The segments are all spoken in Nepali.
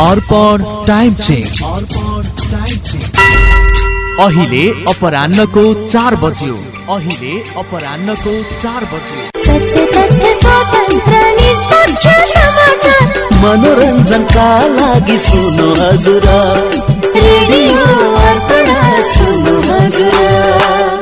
अर्पण टाइम चेक अहिले अपरान्नको चार बज्यो। अहिले अपरान्नको चार बज्यो। मनोरञ्जनका लागि सुन्नु हजुर। रेडियो अर्पण सुन्नु हजुर।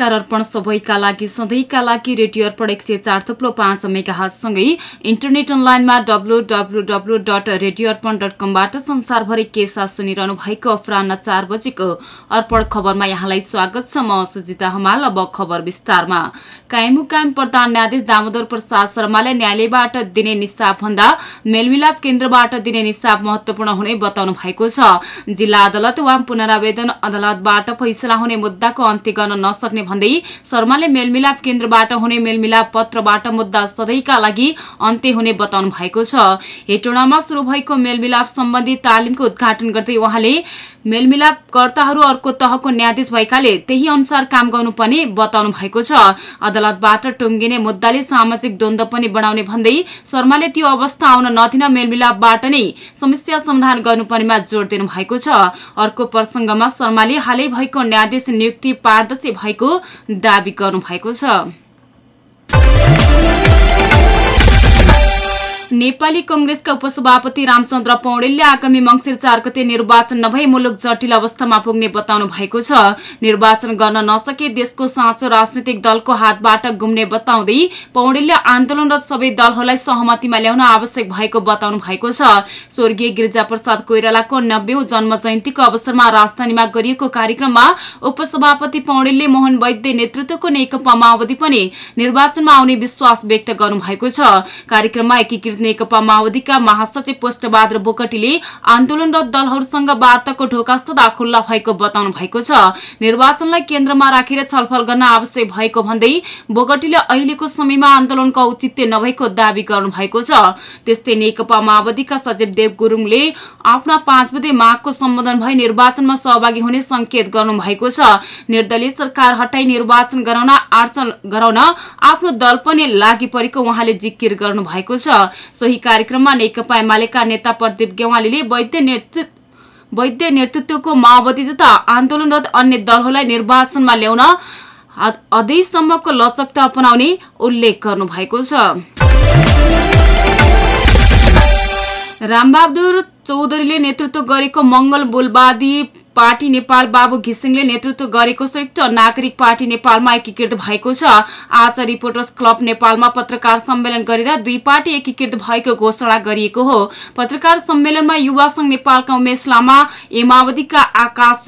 नमस्कार अर्पण सबैका लागि सधैँका लागि रेडियो अर्पण एक सय चार थुप्लो पाँच मेगा हातसँगै इन्टरनेट अनलाइनमा W W W dot radio Arpan dot कमबाट संसारभरि के साथ सुनिरहनु भएको अपरान्न चार बजेको अर्पण खबरमा यहाँलाई स्वागत छ। म सुजिता हमाल अब खबर विस्तारमा। कायमु कायम प्रधान न्यायाधीश दामोदर प्रसाद शर्माले न्यायालयबाट दिने निसाब भन्दा मेलमिलाप केन्द्रबाट दिने निसाब महत्वपूर्ण हुने बताउनु भएको छ। जिल्ला अदालत वा पुनरावेदन अदालतबाट फैसला हुने मुद्दाको अन्त्य गर्न नसक्ने भन्दै शर्माले मेलमिलाप केन्द्रबाट हुने मेलमिलाप पत्रबाट मुद्दा सधैँका लागि अन्त्य हुने बताउनु भएको छ। हेटोडामा शुरू भएको मेलमिलाप सम्बन्धी तालिमको उद्घाटन गर्दै उहाँले मेलमिलापकर्ताहरू अर्को तहको न्यायाधीश भएकाले त्यही अनुसार काम गर्नुपर्ने बताउनु भएको छ। अदालतबाट टुङ्गिने मुद्दाले सामाजिक द्वन्द्व पनि बढाउने भन्दै शर्माले त्यो अवस्था आउन नदिन मेलमिलापबाट नै समस्या समाधान गर्नुपर्नेमा जोड़ दिनु भएको छ। अर्को प्रसंगमा शर्माले हालै भएको न्यायाधीश नियुक्ति पारदर्शी भएको दावी गर्नु भएको छ। नेपाली कंग्रेसका उपसभापति रामचन्द्र पौडेलले आगामी मंगिर चार गते निर्वाचन नभई मुलुक जटिल अवस्थामा पुग्ने बताउनु भएको छ। निर्वाचन गर्न नसके देशको साँचो राजनैतिक दलको हातबाट गुम्ने बताउँदै पौडेलले आन्दोलनरत सबै दलहरूलाई सहमतिमा ल्याउन आवश्यक भएको बताउनु भएको छ। स्वर्गीय गिरिजा प्रसाद कोइरालाको नब्बेौं जन्म जयन्तीको अवसरमा राजधानीमा गरिएको कार्यक्रममा उपसभापति पौडेलले मोहन वैद्य नेतृत्वको नेकपा माओवादी पनि निर्वाचनमा आउने विश्वास व्यक्त गर्नु भएको छ। कार्यक्रममा एकीकृत नेकपा माओवादीका महासचिव पुष्टबहादुर बोकटीले आन्दोलनरत दलहरूसँग वार्ताको ढोका सदा खुल्ला भएको बताउनु भएको छ। निर्वाचनलाई केन्द्रमा राखेर छलफल गर्न आवश्यक भएको भन्दै बोगटीले अहिलेको समयमा आन्दोलनको औचित्य नभएको दावी गर्नु भएको छ। त्यस्तै नेकपा माओवादीका सचिव देव गुरुङले आफ्ना पाँच बुधे मागको सम्बोधन भई निर्वाचनमा सहभागी हुने संकेत गर्नु भएको छ। निर्दलीय सरकार हटाई निर्वाचन गराउन आर्चन गराउन आफ्नो दल पनि लागि परेको उहाँले जिकिर गर्नु भएको छ। सोही कार्यक्रममा नेकपा एमालेका नेता प्रदीप गेवालीले वैद्य नेतृत्व वैद्य नेतृत्वको माओवादी तथा आन्दोलनरत अन्य दलहरूलाई निर्वाचनमा ल्याउन अझैसम्मको लचकता अपनाउने उल्लेख गर्नु भएको छ। रामबहादुर चौधरीले नेतृत्व गरेको मंगल बोलवादी पार्टी नेपाल बाबु घिसिङले नेतृत्व गरेको संयुक्त नागरिक पार्टी नेपालमा एकीकृत भएको छ। आज रिपोर्टर्स क्लब नेपालमा पत्रकार सम्मेलन गरेर दुई पार्टी एकीकृत भएको घोषणा गरिएको हो। पत्रकार सम्मेलनमा युवा संघ नेपालका उमेश लामा ए माओवादीका आकाश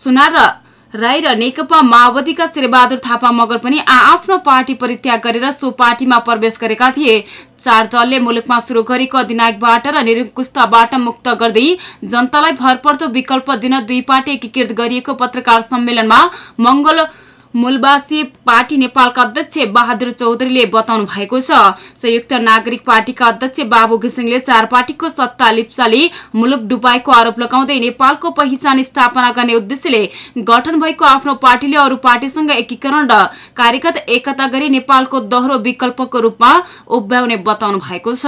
सुनार र राई र नेकपा माओवादीका शेरबहादुर थापा मगर पनि आफ्नो पार्टी परित्याग गरेर सो पार्टीमा प्रवेश गरेका थिए। चार दलले मुलुकमा शुरू गरेको अधिनायकबाट र निरङ्कुशताबाट मुक्त गर्दै जनतालाई भरपर्दो विकल्प दिन दुई पार्टी एकीकृत गरिएको पत्रकार सम्मेलनमा मंगल मूलवासी पार्टी नेपालका अध्यक्ष बहादुर चौधरीले बताउनु भएको छ। संयुक्त नागरिक पार्टीका अध्यक्ष बाबु घिसिङले चार पार्टीको सत्ता लिप्साले मुलुक डुबाएको आरोप लगाउँदै नेपालको पहिचान स्थापना गर्ने उद्देश्यले गठन भएको आफ्नो पार्टीले अरू पार्टीसँग एकीकरण र कार्यगत एकता गरी नेपालको दोहोरो विकल्पको रूपमा उभ्याउने बताउनु भएको छ।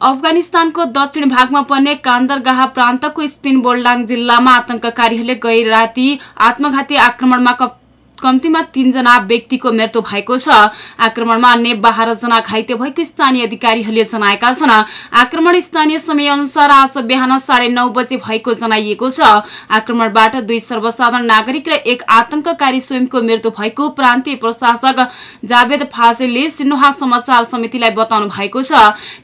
अफगानिस्तानको दक्षिण भागमा पर्ने कान्दरगाह प्रान्तको स्पिन बोल्डाङ जिल्लामा आतंककारीहरूले गै राति आत्मघाती आक्रमणमा कम्तीमा तीनजना व्यक्तिको मृत्यु भएको छ। आक्रमणमा अन्य बाह्र जना घाइते भएको स्थानीय अधिकारीहरूले जनाएका छन्। आक्रमण स्थानीय समय अनुसार आज बिहान साढे नौ बजे भएको जनाइएको छ। आक्रमणबाट दुई सर्वसाधारण नागरिक र एक आतंककारी स्वयंको मृत्यु भएको प्रान्तीय प्रशासक जावेद फाजिलले सिन्हा समाचार समितिलाई बताउनु भएको छ।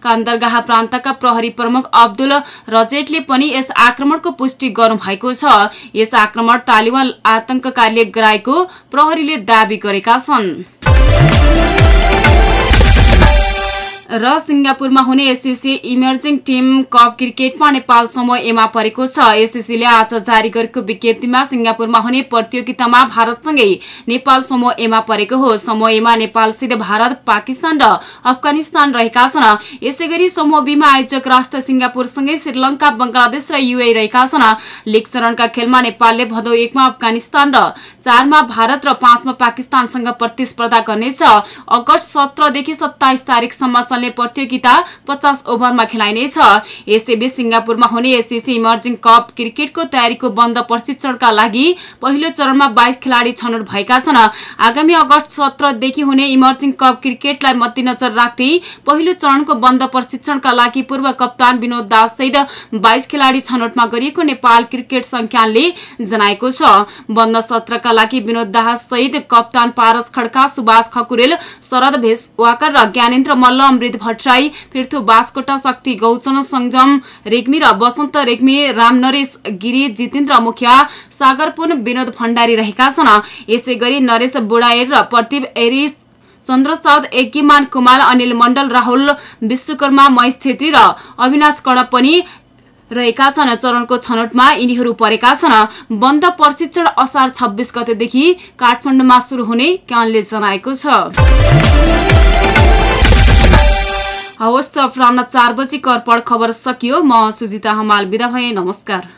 कान्दरगाह प्रान्तका प्रहरी प्रमुख अब्दुल रजेटले पनि यस आक्रमणको पुष्टि गर्नु भएको छ। यस आक्रमण तालिबान आतंककारीले गराएको प्रहरीले दावी गरेका छन् र सिंगापुरमा हुने एसिसी इमर्जिङ टिम कप क्रिकेटमा नेपाल समूह एमा परेको छ। एसिसीले आज जारी गरेको विज्ञप्तिमा सिंगापुरमा हुने प्रतियोगितामा भारतसँगै नेपाल समूह एमा परेको हो। समूह एमा नेपालसित भारत पाकिस्तान र अफगानिस्तान रहेका छन्। यसै गरी समूह बीमा आयोजक राष्ट्र सिंगापुरसँगै श्रीलंका बंगलादेश र युए रहेका छन्। लिग चरणका खेलमा नेपालले भदौ एकमा अफगानिस्तान र चारमा भारत र पाँचमा पाकिस्तानसँग प्रतिस्पर्धा गर्नेछ। अगस्त सत्रदेखि सत्ताइस तारिकसम्म चल्ने प्रतियोगिता पचास ओभरमा खेलाइनेछ। यसैबीच सिंगापुरमा हुने एसिसी इमर्जिङ कप क्रिकेटको तयारीको बन्द प्रशिक्षणका लागि पहिलो चरणमा बाइस खेलाडी छनौट भएका छन्। आगामी अगस्त सत्रदेखि हुने इमर्जिङ कप क्रिकेटलाई मध्यनजर राख्दै पहिलो चरणको बन्द प्रशिक्षणका लागि पूर्व कप्तान विनोद दास सहित बाइस खेलाडी छनौटमा गरिएको नेपाल क्रिकेट संख्यानले जनाएको छ। बन्द सत्रका लागि विनोद दास सहित कप्तान पारस खड्का सुभाष खकुरेल शरद भेसवाकर र ज्ञानेन्द्र मल्ल अमृत भट्टराई पृथु बासकोटा शक्ति गौचन संगम रेग्मी र वसन्त रेग्मी रामनरेश गिरी जितेन्द्र मुखिया सागर पुन विनोद भण्डारी रहेका छन्। यसै गरी नरेश बुढाएर र प्रदीप एरिस चन्द्र साउद एकीमान कुमार अनिल मण्डल राहुल विश्वकर्मा महेश छेत्री र अविनाश कण पनि रहेका छन्। चरणको छनौटमा यिनीहरू परेका छन्। बन्द प्रशिक्षण असार छब्बीस गतेदेखि काठमाडौँमा शुरू हुने क्यानले जनाएको छ। हवस् त चार बजी कर्पण खबर सकियो। म सुजिता हमाल बिदा भए नमस्कार।